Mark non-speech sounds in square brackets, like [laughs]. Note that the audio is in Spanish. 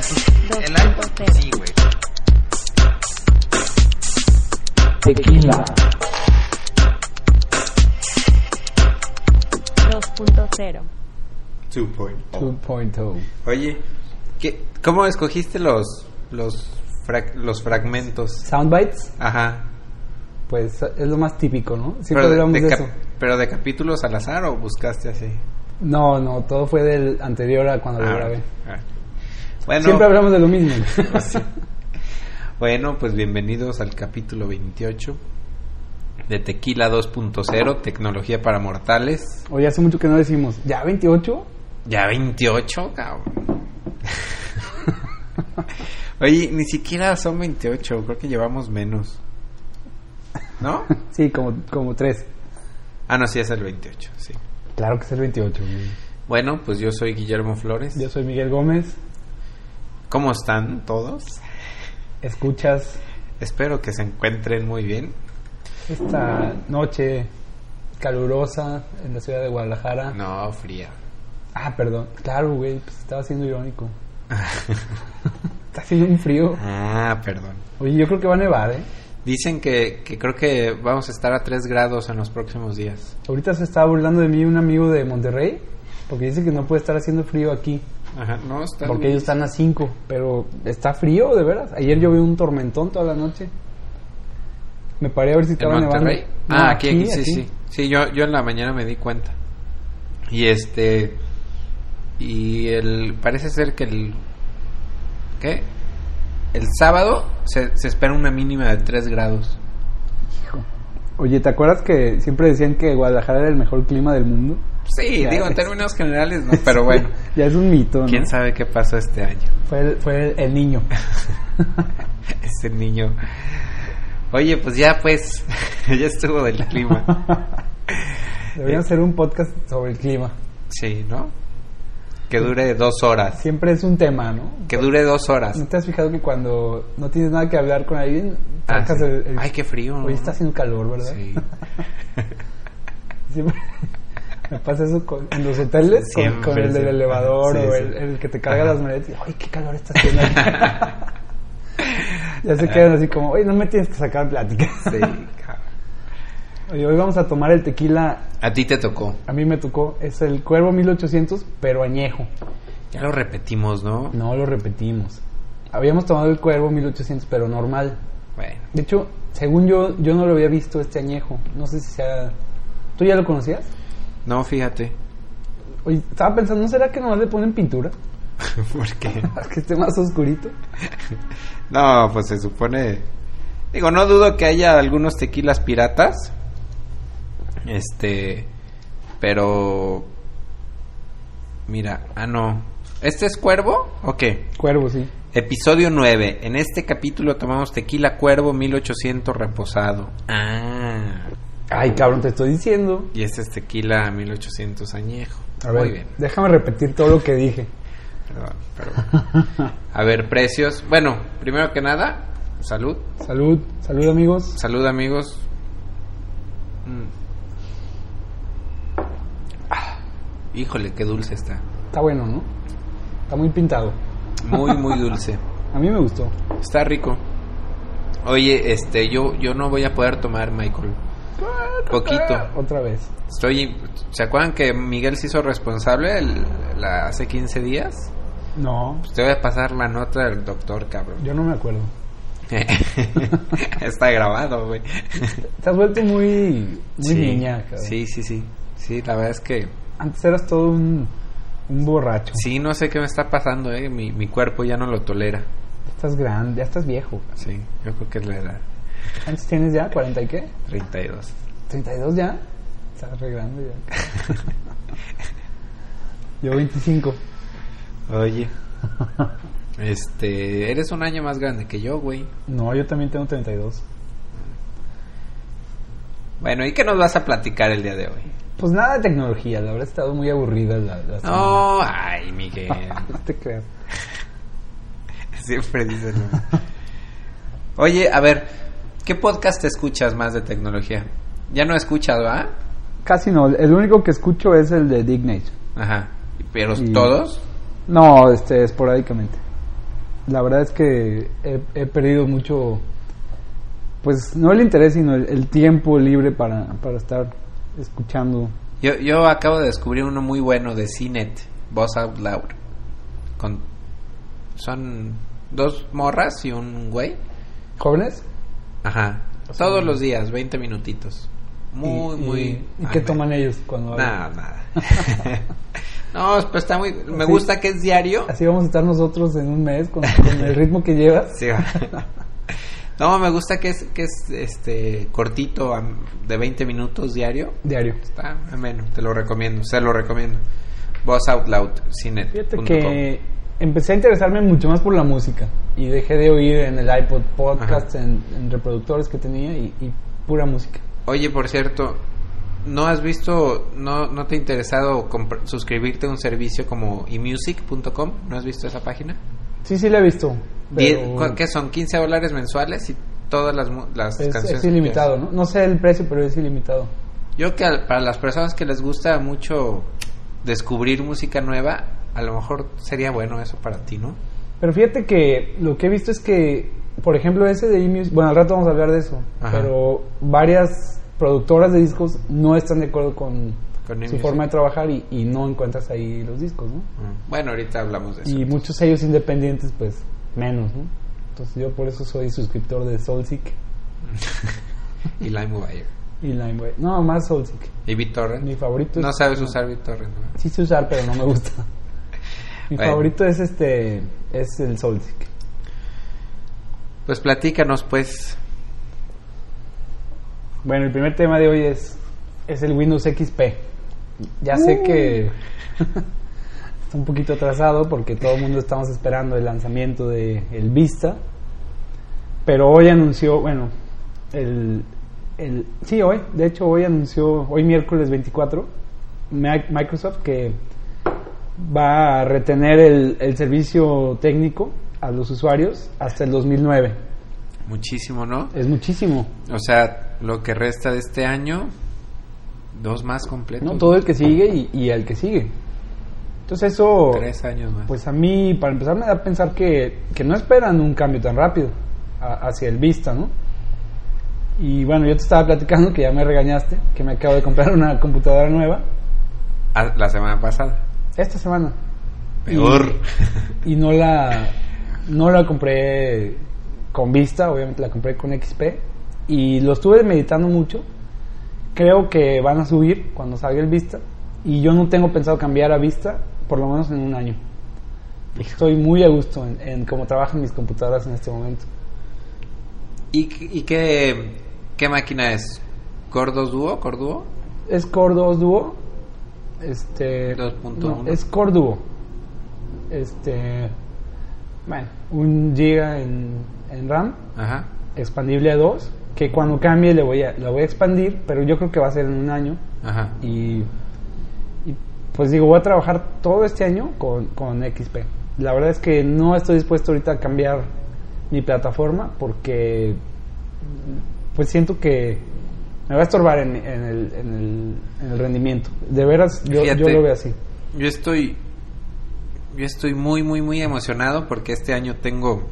sea, pues el pues, sí, güey. Tequila. 2.0. 2.0. 2.0. Oye, ¿qué, ¿cómo escogiste los los frag- los fragmentos? Soundbites, Ajá. pues es lo más típico, ¿no? Siempre Pero de, de eso. pero de capítulos al azar o buscaste así. No, no, todo fue del anterior a cuando lo Ah, grabé. ah. Bueno, Siempre hablamos de lo mismo. [laughs] Bueno, pues bienvenidos al capítulo 28 de Tequila 2.0, tecnología para mortales. Oye, hace mucho que no decimos, ¿ya 28? Ya 28, cabrón. Oye, ni siquiera son 28, creo que llevamos menos. ¿No? [laughs] Sí, como, como 3. Ah, no, sí es el 28, sí. Claro que es el 28. güey. Bueno, pues yo soy Guillermo Flores. Yo soy Miguel Gómez. ¿Cómo están todos? Escuchas Espero que se encuentren muy bien. esta noche calurosa en la ciudad de Guadalajara. No, fría. Ah, perdón. Claro, güey, pues estaba siendo irónico. [laughs] Está haciendo un frío. Ah, perdón. Oye, yo creo que va a nevar, ¿eh? Dicen que, que creo que vamos a estar a 3 grados en los próximos días. Ahorita se estaba burlando de mí un amigo de Monterrey porque dice que no puede estar haciendo frío aquí Ajá, no, está porque ellos están a 5, pero está frío, de veras. Ayer yo vi un tormentón toda la noche. Me paré a ver si ¿En estaba nevando. No, ah, aquí, aquí, sí, aquí. sí. Sí, yo, yo en la mañana me di cuenta. Y este... Y el... Parece ser que el... ¿Qué? El sábado se, se espera una mínima de 3 grados. Hijo. Oye, ¿te acuerdas que siempre decían que Guadalajara era el mejor clima del mundo? Sí, digo, en términos generales, no, pero bueno. [laughs] ya es un mito, ¿no? ¿Quién sabe qué pasó este año? Fue el, fue el, el niño. [laughs] Ese niño. Oye, pues ya pues, [laughs] ya estuvo del clima. Deberían hacer un podcast sobre el clima. Sí, ¿no? Que dure dos horas. Siempre es un tema, ¿no? Que dure dos horas. ¿No te has fijado que cuando no tienes nada que hablar con alguien, Ah, sí. el, el- Ay, qué frío. Hoy está haciendo calor, ¿verdad? Sí. Siempre me pasa eso con- en los hoteles, con- Siempre, con, el del elevador Sí, o el, el que te carga Ajá. las maletas. y, Ay, qué calor está haciendo aquí". [laughs] ya se quedan así como, oye, no me tienes que sacar plática. Sí, [laughs] cabrón. Oye, hoy vamos a tomar el tequila. A ti te tocó. A mí me tocó, es el Cuervo 1800, pero añejo. Ya lo repetimos, ¿no? No lo repetimos. Habíamos tomado el Cuervo 1800, pero normal. Bueno. De hecho, según yo, yo no lo había visto este añejo. No sé si sea. ¿Tú ya lo conocías? No, fíjate. Oye, estaba pensando, ¿no será que nomás le ponen pintura? [laughs] ¿Por qué? [laughs] Que esté más oscurito. [laughs] No, pues se supone... Digo, no dudo que haya algunos tequilas piratas. Este... Pero... Mira, ah, no. ¿Este es cuervo o qué? Cuervo, sí. Episodio 9. En este capítulo tomamos tequila cuervo 1800 reposado. Ah. Ay, cabrón, te estoy diciendo. Y este es tequila 1800 añejo. A ver, Muy bien. déjame repetir todo lo que dije. Perdón, perdón. A ver, precios. Bueno, primero que nada, salud. Salud, salud amigos. Salud, amigos. Mm. Ah, híjole, qué dulce está. Está bueno, ¿no? Está muy pintado. Muy, [laughs] muy dulce. A mí me gustó. Está rico. Oye, este, yo, yo no voy a poder tomar, Michael. Poquito. Otra vez. Estoy. ¿Se acuerdan que Miguel se hizo responsable el- la- hace 15 días? No, Pues te voy a pasar la nota del doctor, cabrón. yo no me acuerdo. [laughs] Está grabado, güey. Te has vuelto muy, muy sí, niña, cabrón. Sí, sí, sí. Sí, la verdad es que Antes eras todo un, un borracho. sí, no sé qué me está pasando, eh. Mi, mi cuerpo ya no lo tolera. Estás grande, ya estás viejo. Sí, yo creo que es la edad. ¿Cuántos tienes ya? ¿40 y qué? 32. ¿32 ya? Estás re grande ya. Yo 25. Oye. Este, eres un año más grande que yo, güey. No, yo también tengo 32. Bueno, ¿y qué nos vas a platicar el día de hoy? Pues nada de tecnología, la verdad he estado muy aburrida la, la semana. No, ay, Miguel. [laughs] No te creas. [laughs] Siempre dices. Oye, a ver, ¿qué podcast escuchas más de tecnología? Ya no escuchas, ¿va? Casi no. El único que escucho es el de Dignate. Ajá. Pero Y- todos. No, este, esporádicamente. La verdad es que he, he perdido mucho, pues no el interés, sino el, el tiempo libre para, para estar escuchando. Yo, yo acabo de descubrir uno muy bueno de CNET, Voz Out Loud. Con, son dos morras y un güey. ¿Jóvenes? Ajá. Todos los días, 20 minutitos. Muy, Y- muy... ¿Y, y qué toman ellos cuando? Nada, nada. [laughs] no, pues está muy... Me gusta que es diario. Así vamos a estar nosotros en un mes con, con el ritmo que llevas. Sí, va. [laughs] No, me gusta que es, que es este cortito, de 20 minutos diario. Diario. Está ameno, te lo recomiendo, se lo recomiendo. Voz Out Loud, Cinet. Fíjate que empecé a interesarme mucho más por la música y dejé de oír en el iPod podcast, en, en reproductores que tenía y, y pura música. Oye, por cierto, ¿no has visto, no, no te ha interesado suscribirte a un servicio como emusic.com? ¿No has visto esa página? Sí, sí la he visto. Pero ¿Qué son? ¿15 dólares mensuales y todas las, las es, canciones? es ilimitado? ¿no? No sé el precio, pero es ilimitado. Yo que al- para las personas que les gusta mucho descubrir música nueva, a lo mejor sería bueno eso para ti, ¿no? Pero fíjate que lo que he visto es que, por ejemplo, ese de eMusic, bueno, al rato vamos a hablar de eso, Ajá. pero varias productoras de discos no están de acuerdo con, Con su forma de trabajar y, y no encuentras ahí los discos, ¿no? Mm. Bueno, ahorita hablamos de eso. Y muchos sellos independientes, pues, menos, ¿no? Entonces yo por eso soy suscriptor de Soulseek [laughs] y LimeWire. y LimeWire. No, más Soulseek. Y BitTorrent. Mi favorito es... No sabes usar BitTorrent, ¿no? Sí sé usar, pero no me gusta. [laughs] Mi Bueno. favorito es este, es el Soulseek. Pues platícanos, pues. Bueno, el primer tema de hoy es, es el Windows XP. Ya sé que [laughs] está un poquito atrasado porque todo el mundo estamos esperando el lanzamiento de el Vista, pero hoy anunció, bueno, el, el sí, hoy, de hecho hoy anunció, hoy miércoles 24, Mi- Microsoft que va a retener el, el servicio técnico a los usuarios hasta el 2009. Muchísimo, ¿no? Es muchísimo. O sea, lo que resta de este año, dos más completos. ¿no? Todo el que sigue y, y el que sigue. Entonces eso, Tres años más. pues a mí, para empezar, me da a pensar que, que no esperan un cambio tan rápido a- hacia el Vista, ¿no? Y bueno, yo te estaba platicando que ya me regañaste, que me acabo de comprar una computadora nueva Ah, la semana pasada. esta semana. Peor. Y, y no la no la compré con Vista, obviamente la compré con XP y lo estuve meditando mucho. Creo que van a subir cuando salga el Vista y yo no tengo pensado cambiar a Vista por lo menos en un año. Estoy muy a gusto en, en cómo trabajan mis computadoras en este momento. ¿Y, y qué, qué máquina es? ¿Core 2 Duo? ¿Core Duo? Es Core 2 Duo. Este 2.1. no, es Core Duo. Este bueno, un giga en, en RAM, Ajá. expandible a 2, que cuando cambie le voy a la voy a expandir, pero yo creo que va a ser en un año Ajá. y, y, pues digo, voy a trabajar todo este año con, con XP. La verdad es que no estoy dispuesto ahorita a cambiar mi plataforma porque pues siento que me va a estorbar en, en el, en, el, en el rendimiento. De veras, yo, Fíjate. yo lo veo así. Yo estoy. Yo estoy muy, muy, muy emocionado porque este año tengo